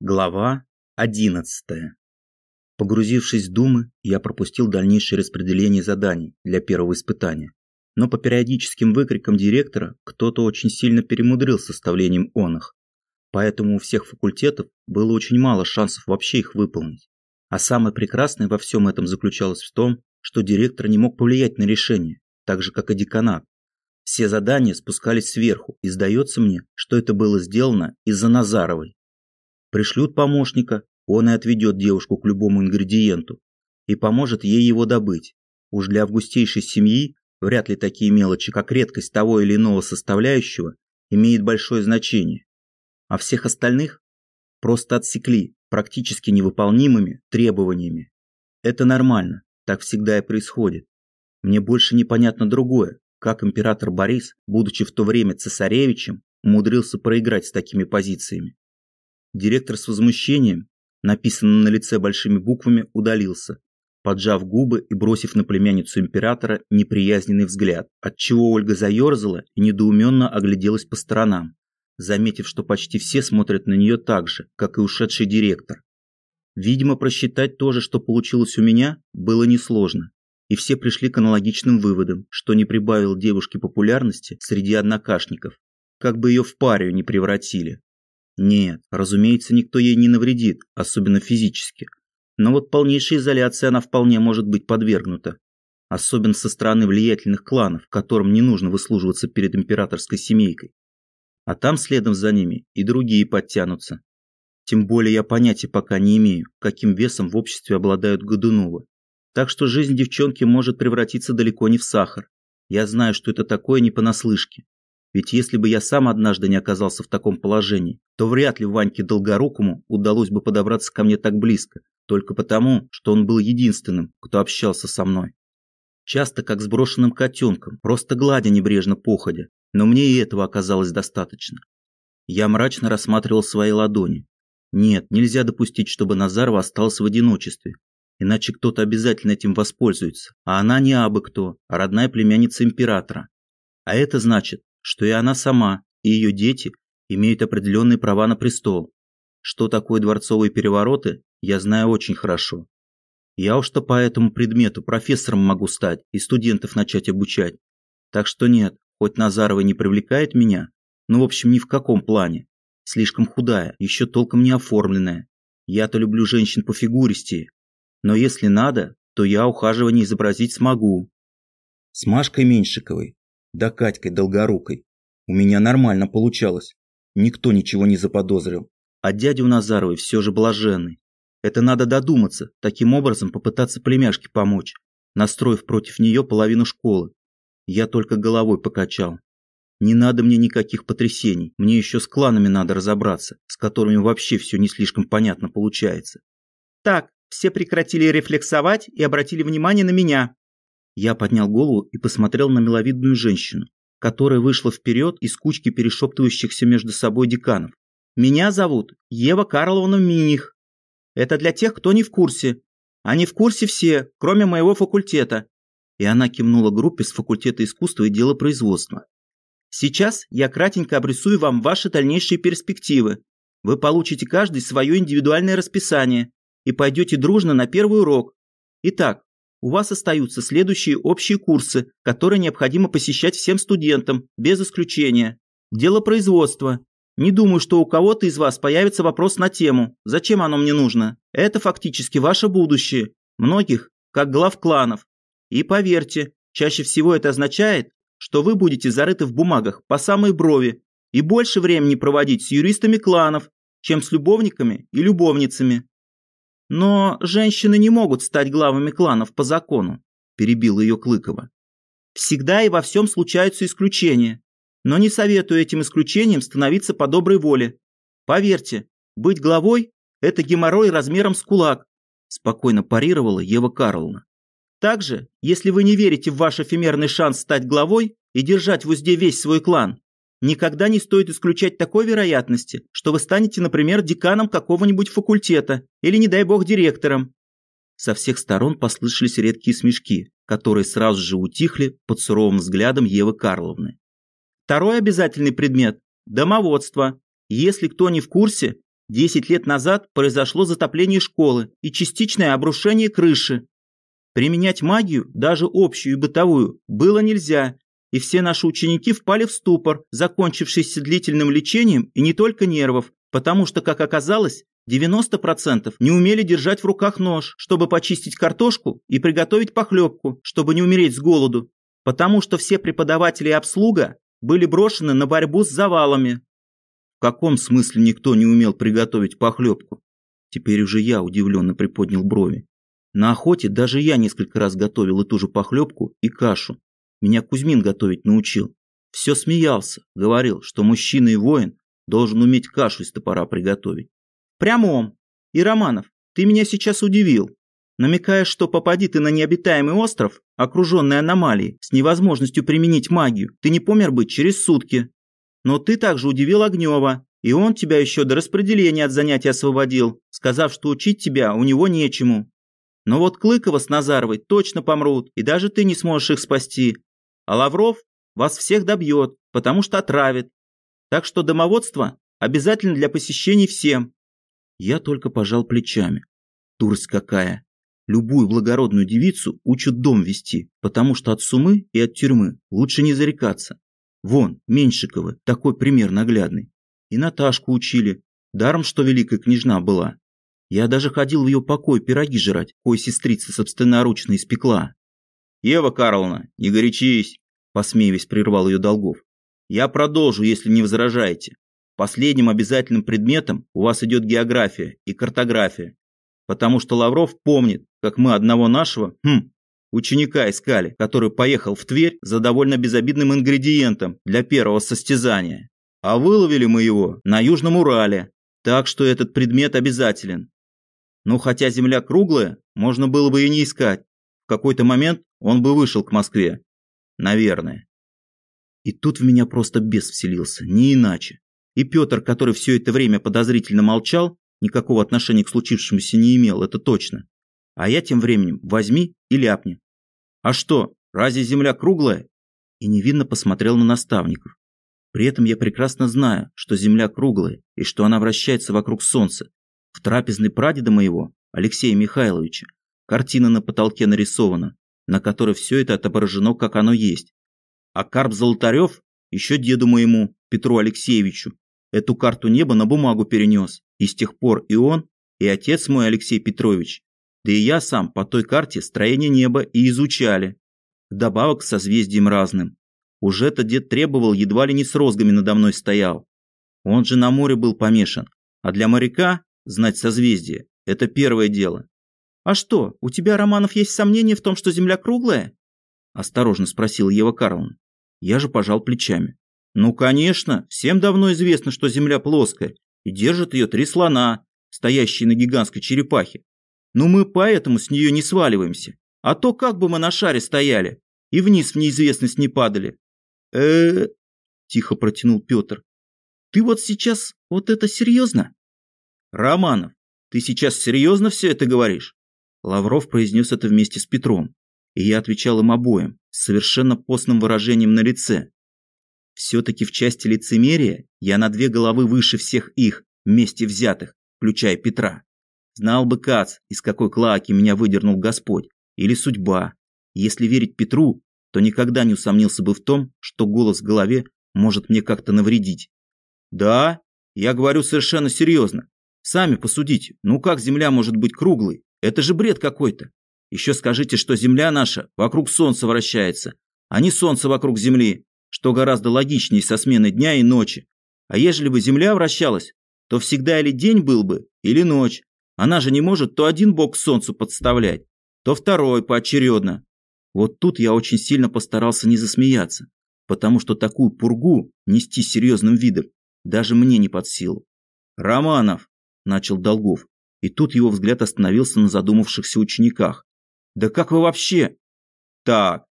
Глава 11. Погрузившись в думы, я пропустил дальнейшее распределение заданий для первого испытания. Но по периодическим выкрикам директора кто-то очень сильно перемудрил с составлением оных. Поэтому у всех факультетов было очень мало шансов вообще их выполнить. А самое прекрасное во всем этом заключалось в том, что директор не мог повлиять на решение, так же как и деканат. Все задания спускались сверху, и сдается мне, что это было сделано из-за Назаровой. Пришлют помощника, он и отведет девушку к любому ингредиенту и поможет ей его добыть. Уж для августейшей семьи вряд ли такие мелочи, как редкость того или иного составляющего, имеет большое значение. А всех остальных просто отсекли практически невыполнимыми требованиями. Это нормально, так всегда и происходит. Мне больше непонятно другое, как император Борис, будучи в то время цесаревичем, умудрился проиграть с такими позициями. Директор с возмущением, написанным на лице большими буквами, удалился, поджав губы и бросив на племянницу императора неприязненный взгляд, отчего Ольга заерзала и недоуменно огляделась по сторонам, заметив, что почти все смотрят на нее так же, как и ушедший директор. Видимо, просчитать то же, что получилось у меня, было несложно, и все пришли к аналогичным выводам, что не прибавил девушке популярности среди однокашников, как бы ее в парию не превратили. Нет, разумеется, никто ей не навредит, особенно физически. Но вот полнейшей изоляции она вполне может быть подвергнута. Особенно со стороны влиятельных кланов, которым не нужно выслуживаться перед императорской семейкой. А там следом за ними и другие подтянутся. Тем более я понятия пока не имею, каким весом в обществе обладают Годуновы. Так что жизнь девчонки может превратиться далеко не в сахар. Я знаю, что это такое не понаслышке. Ведь если бы я сам однажды не оказался в таком положении, то вряд ли Ваньке Долгорукому удалось бы подобраться ко мне так близко, только потому, что он был единственным, кто общался со мной. Часто как с брошенным котенком, просто гладя небрежно походя, но мне и этого оказалось достаточно. Я мрачно рассматривал свои ладони. Нет, нельзя допустить, чтобы Назарова осталась в одиночестве, иначе кто-то обязательно этим воспользуется, а она не абы кто, а родная племянница императора. А это значит, что и она сама, и ее дети имеют определенные права на престол. Что такое дворцовые перевороты, я знаю очень хорошо. Я уж-то по этому предмету профессором могу стать и студентов начать обучать. Так что нет, хоть Назарова не привлекает меня, ну в общем ни в каком плане. Слишком худая, еще толком не оформленная. Я-то люблю женщин по фигуристее. Но если надо, то я ухаживание изобразить смогу. С Машкой Меньшиковой да Катькой Долгорукой. У меня нормально получалось. Никто ничего не заподозрил. А дядя у Назаровой все же блаженный. Это надо додуматься, таким образом попытаться племяшке помочь, настроив против нее половину школы. Я только головой покачал. Не надо мне никаких потрясений, мне еще с кланами надо разобраться, с которыми вообще все не слишком понятно получается. Так, все прекратили рефлексовать и обратили внимание на меня, я поднял голову и посмотрел на миловидную женщину, которая вышла вперед из кучки перешептывающихся между собой деканов. «Меня зовут Ева Карловна Миних. Это для тех, кто не в курсе. Они в курсе все, кроме моего факультета». И она кивнула группе с факультета искусства и делопроизводства. «Сейчас я кратенько обрисую вам ваши дальнейшие перспективы. Вы получите каждый свое индивидуальное расписание и пойдете дружно на первый урок. Итак, у вас остаются следующие общие курсы, которые необходимо посещать всем студентам, без исключения. Дело производства. Не думаю, что у кого-то из вас появится вопрос на тему «Зачем оно мне нужно?». Это фактически ваше будущее. Многих, как глав кланов. И поверьте, чаще всего это означает, что вы будете зарыты в бумагах по самой брови и больше времени проводить с юристами кланов, чем с любовниками и любовницами. Но женщины не могут стать главами кланов по закону, перебила ее Клыкова. Всегда и во всем случаются исключения, но не советую этим исключениям становиться по доброй воле. Поверьте, быть главой – это геморрой размером с кулак, спокойно парировала Ева Карловна. Также, если вы не верите в ваш эфемерный шанс стать главой и держать в узде весь свой клан, Никогда не стоит исключать такой вероятности, что вы станете, например, деканом какого-нибудь факультета или, не дай бог, директором. Со всех сторон послышались редкие смешки, которые сразу же утихли под суровым взглядом Евы Карловны. Второй обязательный предмет – домоводство. Если кто не в курсе, 10 лет назад произошло затопление школы и частичное обрушение крыши. Применять магию, даже общую и бытовую, было нельзя, и все наши ученики впали в ступор, закончившийся длительным лечением и не только нервов, потому что, как оказалось, 90% не умели держать в руках нож, чтобы почистить картошку и приготовить похлебку, чтобы не умереть с голоду, потому что все преподаватели и обслуга были брошены на борьбу с завалами. В каком смысле никто не умел приготовить похлебку? Теперь уже я удивленно приподнял брови. На охоте даже я несколько раз готовил и ту же похлебку, и кашу. Меня Кузьмин готовить научил. Все смеялся, говорил, что мужчина и воин должен уметь кашу из топора приготовить. Прямом. И Романов, ты меня сейчас удивил. Намекаешь, что попади ты на необитаемый остров, окруженный аномалией, с невозможностью применить магию, ты не помер быть через сутки. Но ты также удивил Огнева, и он тебя еще до распределения от занятий освободил, сказав, что учить тебя у него нечему. Но вот Клыкова с Назаровой точно помрут, и даже ты не сможешь их спасти. А Лавров вас всех добьет, потому что отравит. Так что домоводство обязательно для посещений всем. Я только пожал плечами. Дурость какая. Любую благородную девицу учат дом вести, потому что от сумы и от тюрьмы лучше не зарекаться. Вон, Меньшикова, такой пример наглядный. И Наташку учили, даром, что великая княжна была. Я даже ходил в ее покой пироги жрать, кой сестрица собственноручно испекла. «Ева Карловна, не горячись!» – посмеиваясь, прервал ее Долгов. «Я продолжу, если не возражаете. Последним обязательным предметом у вас идет география и картография, потому что Лавров помнит, как мы одного нашего, хм, ученика искали, который поехал в Тверь за довольно безобидным ингредиентом для первого состязания. А выловили мы его на Южном Урале, так что этот предмет обязателен. Ну, хотя земля круглая, можно было бы и не искать. В какой-то момент он бы вышел к Москве. Наверное. И тут в меня просто бес вселился, не иначе. И Петр, который все это время подозрительно молчал, никакого отношения к случившемуся не имел, это точно. А я тем временем возьми и ляпни. А что, разве земля круглая? И невинно посмотрел на наставников. При этом я прекрасно знаю, что земля круглая и что она вращается вокруг солнца. В трапезной прадеда моего, Алексея Михайловича, картина на потолке нарисована, на которой все это отображено, как оно есть. А Карп Золотарев еще деду моему, Петру Алексеевичу, эту карту неба на бумагу перенес. И с тех пор и он, и отец мой Алексей Петрович да и я сам по той карте строение неба и изучали. Вдобавок к созвездиям разным. Уже-то дед требовал, едва ли не с розгами надо мной стоял. Он же на море был помешан. А для моряка знать созвездие – это первое дело. «А что, у тебя, Романов, есть сомнения в том, что Земля круглая?» Осторожно спросила Ева Карловна. Я же пожал плечами. «Ну, конечно, всем давно известно, что Земля плоская, и держат ее три слона, стоящие на гигантской черепахе. Но мы поэтому с нее не сваливаемся. А то как бы мы на шаре стояли и вниз в неизвестность не падали. э тихо протянул Петр. Ты вот сейчас вот это серьезно? Романов, ты сейчас серьезно все это говоришь? Лавров произнес это вместе с Петром, и я отвечал им обоим с совершенно постным выражением на лице. Все-таки в части лицемерия я на две головы выше всех их, вместе взятых, включая Петра. Знал бы Кац, из какой клаки меня выдернул Господь, или судьба. Если верить Петру, то никогда не усомнился бы в том, что голос в голове может мне как-то навредить. Да, я говорю совершенно серьезно. Сами посудите, ну как Земля может быть круглой? Это же бред какой-то. Еще скажите, что Земля наша вокруг Солнца вращается, а не Солнце вокруг Земли, что гораздо логичнее со смены дня и ночи. А ежели бы Земля вращалась, то всегда или день был бы, или ночь, она же не может то один бок солнцу подставлять, то второй поочередно. Вот тут я очень сильно постарался не засмеяться, потому что такую пургу нести серьезным видом даже мне не под силу. «Романов!» – начал Долгов, и тут его взгляд остановился на задумавшихся учениках. «Да как вы вообще?» «Так,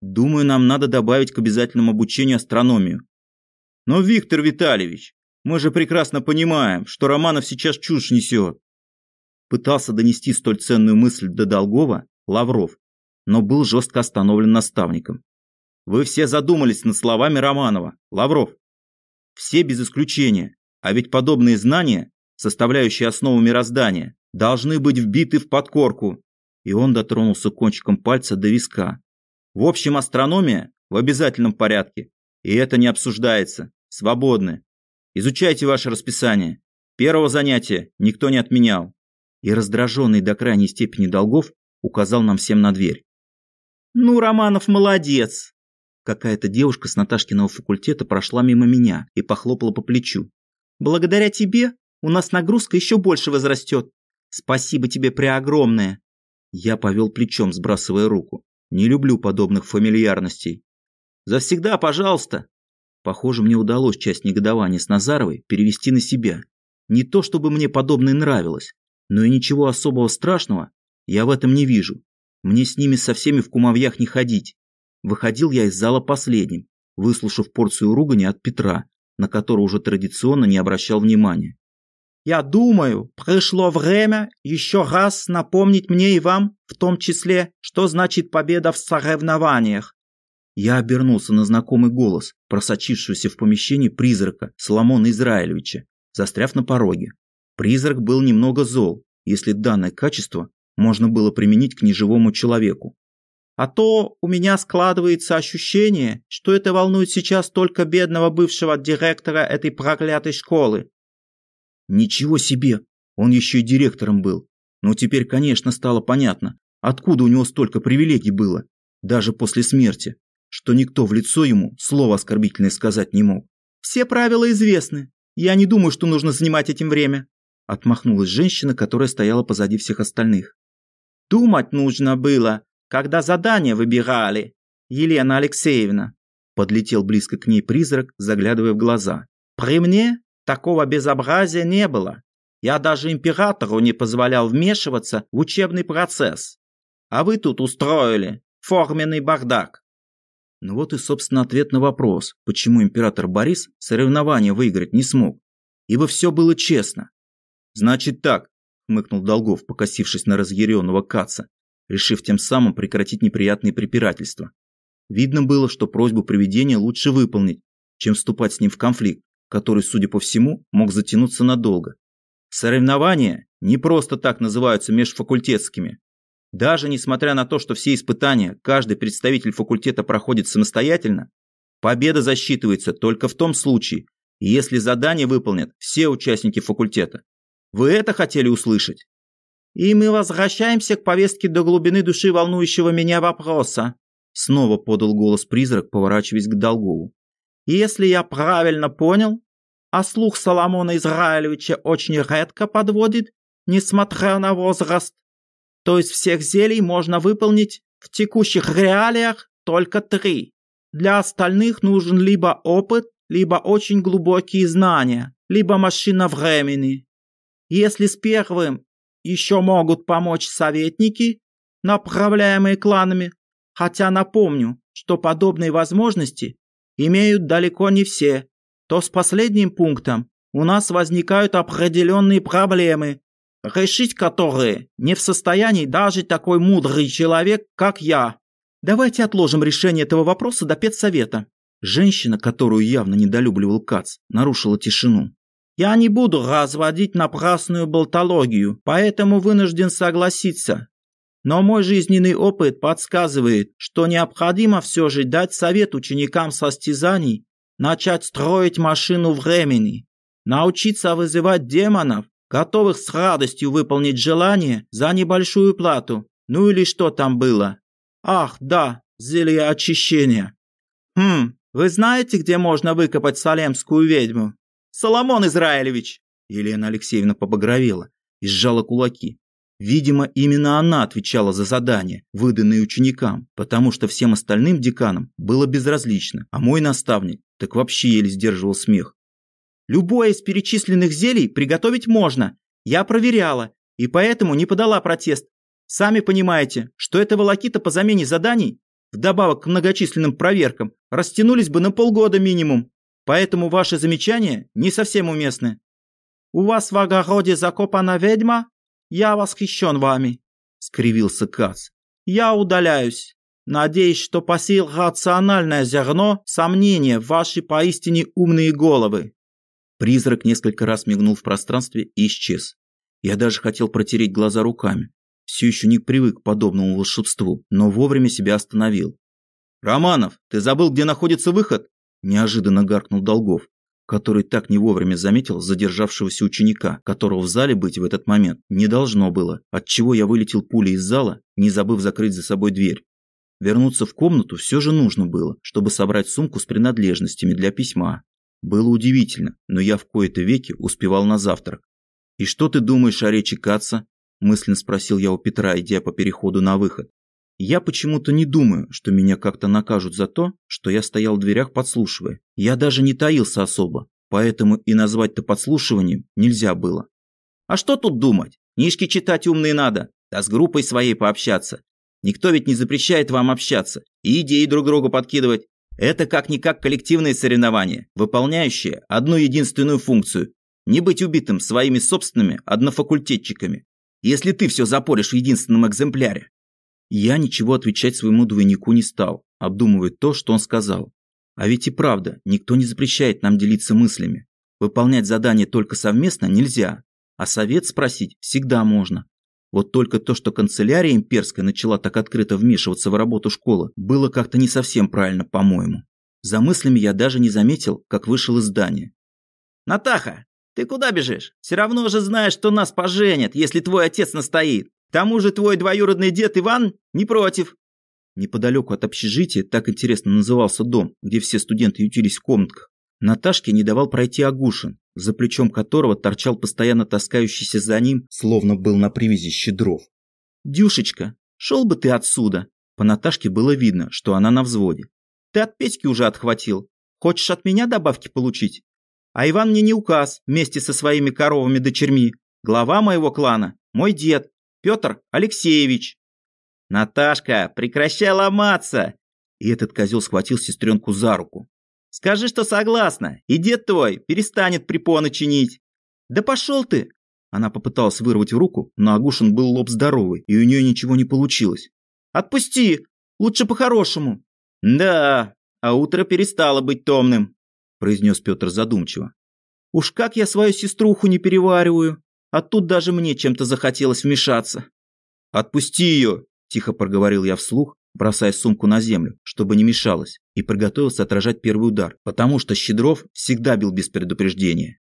думаю, нам надо добавить к обязательному обучению астрономию». «Но, Виктор Витальевич, мы же прекрасно понимаем, что Романов сейчас чушь несет пытался донести столь ценную мысль до Долгова Лавров, но был жестко остановлен наставником. Вы все задумались над словами Романова, Лавров. Все без исключения, а ведь подобные знания составляющие основу мироздания, должны быть вбиты в подкорку. И он дотронулся кончиком пальца до виска. В общем, астрономия в обязательном порядке. И это не обсуждается. Свободны. Изучайте ваше расписание. Первого занятия никто не отменял. И раздраженный до крайней степени долгов указал нам всем на дверь. Ну, Романов молодец. Какая-то девушка с Наташкиного факультета прошла мимо меня и похлопала по плечу. Благодаря тебе у нас нагрузка еще больше возрастет. Спасибо тебе преогромное. Я повел плечом, сбрасывая руку. Не люблю подобных фамильярностей. Завсегда, пожалуйста. Похоже, мне удалось часть негодования с Назаровой перевести на себя. Не то, чтобы мне подобное нравилось, но и ничего особого страшного я в этом не вижу. Мне с ними со всеми в кумовьях не ходить. Выходил я из зала последним, выслушав порцию ругани от Петра, на которую уже традиционно не обращал внимания. «Я думаю, пришло время еще раз напомнить мне и вам, в том числе, что значит победа в соревнованиях». Я обернулся на знакомый голос, просочившегося в помещение призрака Соломона Израилевича, застряв на пороге. Призрак был немного зол, если данное качество можно было применить к неживому человеку. А то у меня складывается ощущение, что это волнует сейчас только бедного бывшего директора этой проклятой школы. Ничего себе, он еще и директором был. Но теперь, конечно, стало понятно, откуда у него столько привилегий было, даже после смерти, что никто в лицо ему слово оскорбительное сказать не мог. Все правила известны. Я не думаю, что нужно занимать этим время. Отмахнулась женщина, которая стояла позади всех остальных. Думать нужно было, когда задание выбирали, Елена Алексеевна. Подлетел близко к ней призрак, заглядывая в глаза. При мне такого безобразия не было. Я даже императору не позволял вмешиваться в учебный процесс. А вы тут устроили форменный бардак. Ну вот и, собственно, ответ на вопрос, почему император Борис соревнования выиграть не смог. Ибо все было честно. Значит так, хмыкнул Долгов, покосившись на разъяренного Каца, решив тем самым прекратить неприятные препирательства. Видно было, что просьбу привидения лучше выполнить, чем вступать с ним в конфликт, который, судя по всему, мог затянуться надолго. Соревнования не просто так называются межфакультетскими. Даже несмотря на то, что все испытания каждый представитель факультета проходит самостоятельно, победа засчитывается только в том случае, если задание выполнят все участники факультета. Вы это хотели услышать? И мы возвращаемся к повестке до глубины души волнующего меня вопроса. Снова подал голос призрак, поворачиваясь к Долгову. Если я правильно понял, а слух Соломона Израилевича очень редко подводит, несмотря на возраст, то есть всех зелий можно выполнить в текущих реалиях только три. Для остальных нужен либо опыт, либо очень глубокие знания, либо машина времени. Если с первым еще могут помочь советники, направляемые кланами, хотя напомню, что подобные возможности имеют далеко не все, то с последним пунктом у нас возникают определенные проблемы, решить которые не в состоянии даже такой мудрый человек, как я. Давайте отложим решение этого вопроса до педсовета. Женщина, которую явно недолюбливал Кац, нарушила тишину. Я не буду разводить напрасную болтологию, поэтому вынужден согласиться. Но мой жизненный опыт подсказывает, что необходимо все же дать совет ученикам состязаний начать строить машину времени, научиться вызывать демонов, готовых с радостью выполнить желание за небольшую плату. Ну или что там было? Ах, да, зелье очищения. Хм, вы знаете, где можно выкопать салемскую ведьму? Соломон Израилевич!» Елена Алексеевна побагровела и сжала кулаки. Видимо, именно она отвечала за задания, выданные ученикам, потому что всем остальным деканам было безразлично, а мой наставник так вообще еле сдерживал смех. «Любое из перечисленных зелий приготовить можно. Я проверяла, и поэтому не подала протест. Сами понимаете, что это волокита по замене заданий, вдобавок к многочисленным проверкам, растянулись бы на полгода минимум. Поэтому ваши замечания не совсем уместны. У вас в огороде закопана ведьма? Я восхищен вами, скривился Кац. Я удаляюсь. Надеюсь, что посеял рациональное зерно сомнения в ваши поистине умные головы. Призрак несколько раз мигнул в пространстве и исчез. Я даже хотел протереть глаза руками. Все еще не привык к подобному волшебству, но вовремя себя остановил. «Романов, ты забыл, где находится выход?» Неожиданно гаркнул Долгов, который так не вовремя заметил задержавшегося ученика, которого в зале быть в этот момент не должно было, отчего я вылетел пулей из зала, не забыв закрыть за собой дверь. Вернуться в комнату все же нужно было, чтобы собрать сумку с принадлежностями для письма. Было удивительно, но я в кои-то веки успевал на завтрак. «И что ты думаешь о речи Каца?» – мысленно спросил я у Петра, идя по переходу на выход. Я почему-то не думаю, что меня как-то накажут за то, что я стоял в дверях подслушивая. Я даже не таился особо, поэтому и назвать-то подслушиванием нельзя было. А что тут думать? Книжки читать умные надо, да с группой своей пообщаться. Никто ведь не запрещает вам общаться и идеи друг другу подкидывать. Это как-никак коллективные соревнования, выполняющие одну единственную функцию – не быть убитым своими собственными однофакультетчиками. Если ты все запоришь в единственном экземпляре, я ничего отвечать своему двойнику не стал, обдумывая то, что он сказал. А ведь и правда, никто не запрещает нам делиться мыслями. Выполнять задание только совместно нельзя, а совет спросить всегда можно. Вот только то, что канцелярия имперская начала так открыто вмешиваться в работу школы, было как-то не совсем правильно, по-моему. За мыслями я даже не заметил, как вышел из здания. «Натаха, ты куда бежишь? Все равно же знаешь, что нас поженят, если твой отец настоит тому же твой двоюродный дед Иван не против». Неподалеку от общежития так интересно назывался дом, где все студенты ютились в комнатках. Наташке не давал пройти Агушин, за плечом которого торчал постоянно таскающийся за ним, словно был на привязи щедров. «Дюшечка, шел бы ты отсюда!» По Наташке было видно, что она на взводе. «Ты от Петьки уже отхватил. Хочешь от меня добавки получить? А Иван мне не указ вместе со своими коровами-дочерьми. Глава моего клана, мой дед, Петр Алексеевич. Наташка, прекращай ломаться. И этот козел схватил сестренку за руку. Скажи, что согласна, и дед твой перестанет препоны чинить. Да пошел ты. Она попыталась вырвать руку, но Агушин был лоб здоровый, и у нее ничего не получилось. Отпусти, лучше по-хорошему. Да, а утро перестало быть томным, произнес Петр задумчиво. Уж как я свою сеструху не перевариваю. А тут даже мне чем-то захотелось вмешаться. «Отпусти ее!» – тихо проговорил я вслух, бросая сумку на землю, чтобы не мешалось, и приготовился отражать первый удар, потому что Щедров всегда бил без предупреждения.